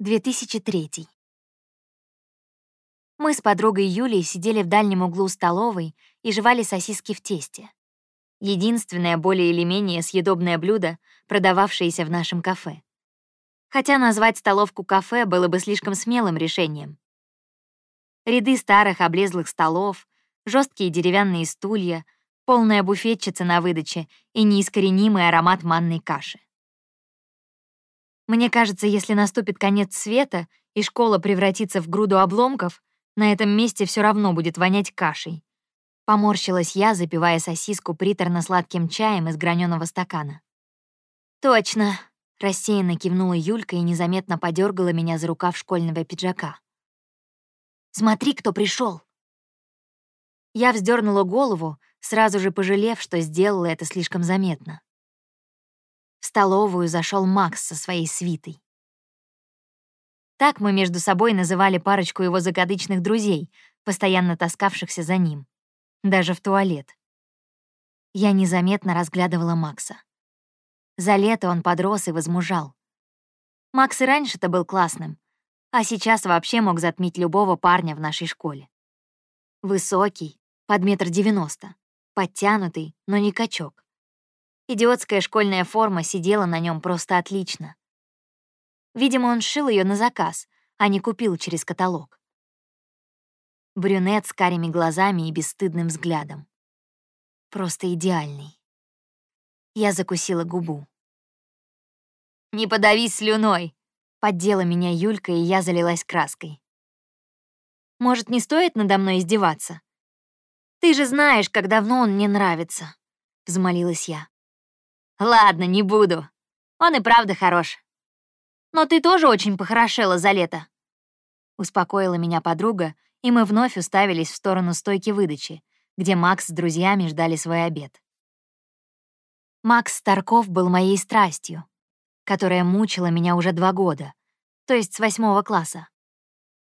2003. Мы с подругой Юлей сидели в дальнем углу столовой и жевали сосиски в тесте. Единственное более или менее съедобное блюдо, продававшееся в нашем кафе. Хотя назвать столовку кафе было бы слишком смелым решением. Ряды старых облезлых столов, жесткие деревянные стулья, полная буфетчица на выдаче и неискоренимый аромат манной каши. Мне кажется, если наступит конец света и школа превратится в груду обломков, на этом месте все равно будет вонять кашей. Поморщилась я, запивая сосиску приторно-сладким чаем из граненого стакана. «Точно», — рассеянно кивнула Юлька и незаметно подергала меня за рукав школьного пиджака. «Смотри, кто пришел. Я вздернула голову, сразу же пожалев, что сделала это слишком заметно. В столовую зашел Макс со своей свитой. Так мы между собой называли парочку его загадочных друзей, постоянно таскавшихся за ним. Даже в туалет. Я незаметно разглядывала Макса. За лето он подрос и возмужал. Макс и раньше-то был классным, а сейчас вообще мог затмить любого парня в нашей школе. Высокий, под метр девяносто, подтянутый, но не качок. Идиотская школьная форма сидела на нем просто отлично. Видимо, он шил ее на заказ, а не купил через каталог. Брюнет с карими глазами и бесстыдным взглядом. Просто идеальный. Я закусила губу. «Не подавись слюной!» — поддела меня Юлька, и я залилась краской. «Может, не стоит надо мной издеваться? Ты же знаешь, как давно он мне нравится», — взмолилась я. Ладно, не буду. Он и правда хорош. Но ты тоже очень похорошела за лето. Успокоила меня подруга, и мы вновь уставились в сторону стойки выдачи, где Макс с друзьями ждали свой обед. Макс Старков был моей страстью, которая мучила меня уже два года, то есть с восьмого класса.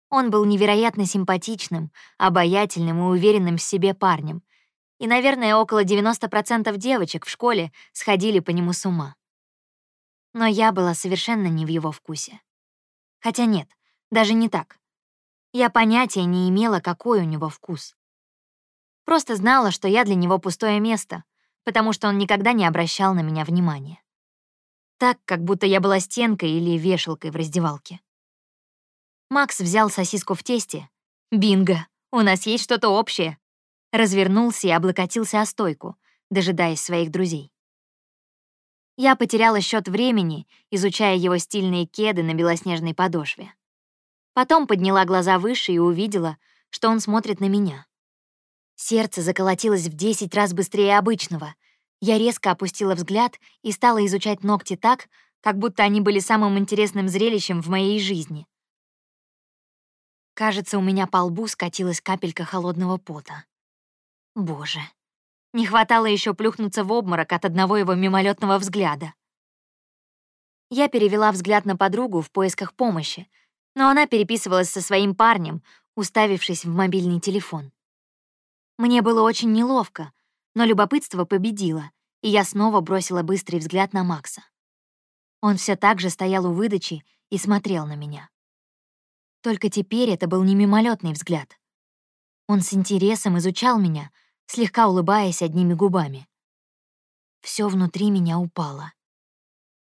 Он был невероятно симпатичным, обаятельным и уверенным в себе парнем, и, наверное, около 90% девочек в школе сходили по нему с ума. Но я была совершенно не в его вкусе. Хотя нет, даже не так. Я понятия не имела, какой у него вкус. Просто знала, что я для него пустое место, потому что он никогда не обращал на меня внимания. Так, как будто я была стенкой или вешалкой в раздевалке. Макс взял сосиску в тесте. Бинго, у нас есть что-то общее развернулся и облокотился о стойку, дожидаясь своих друзей. Я потеряла счет времени, изучая его стильные кеды на белоснежной подошве. Потом подняла глаза выше и увидела, что он смотрит на меня. Сердце заколотилось в 10 раз быстрее обычного. Я резко опустила взгляд и стала изучать ногти так, как будто они были самым интересным зрелищем в моей жизни. Кажется, у меня по лбу скатилась капелька холодного пота. Боже, не хватало еще плюхнуться в обморок от одного его мимолетного взгляда. Я перевела взгляд на подругу в поисках помощи, но она переписывалась со своим парнем, уставившись в мобильный телефон. Мне было очень неловко, но любопытство победило, и я снова бросила быстрый взгляд на Макса. Он все так же стоял у выдачи и смотрел на меня. Только теперь это был не мимолетный взгляд. Он с интересом изучал меня, слегка улыбаясь одними губами. Все внутри меня упало.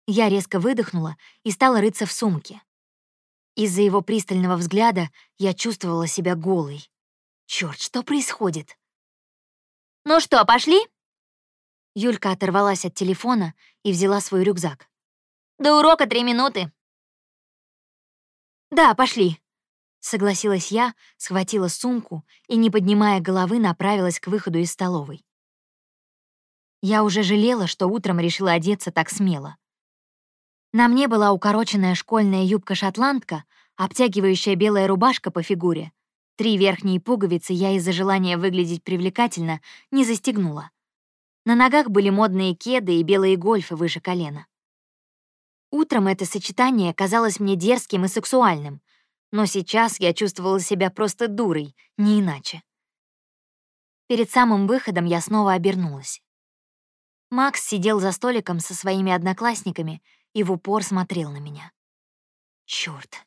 Я резко выдохнула и стала рыться в сумке. Из-за его пристального взгляда я чувствовала себя голой. Черт, что происходит? «Ну что, пошли?» Юлька оторвалась от телефона и взяла свой рюкзак. «До урока три минуты». «Да, пошли», Согласилась я, схватила сумку и, не поднимая головы, направилась к выходу из столовой. Я уже жалела, что утром решила одеться так смело. На мне была укороченная школьная юбка-шотландка, обтягивающая белая рубашка по фигуре. Три верхние пуговицы я из-за желания выглядеть привлекательно не застегнула. На ногах были модные кеды и белые гольфы выше колена. Утром это сочетание казалось мне дерзким и сексуальным, но сейчас я чувствовала себя просто дурой, не иначе. Перед самым выходом я снова обернулась. Макс сидел за столиком со своими одноклассниками и в упор смотрел на меня. Чёрт,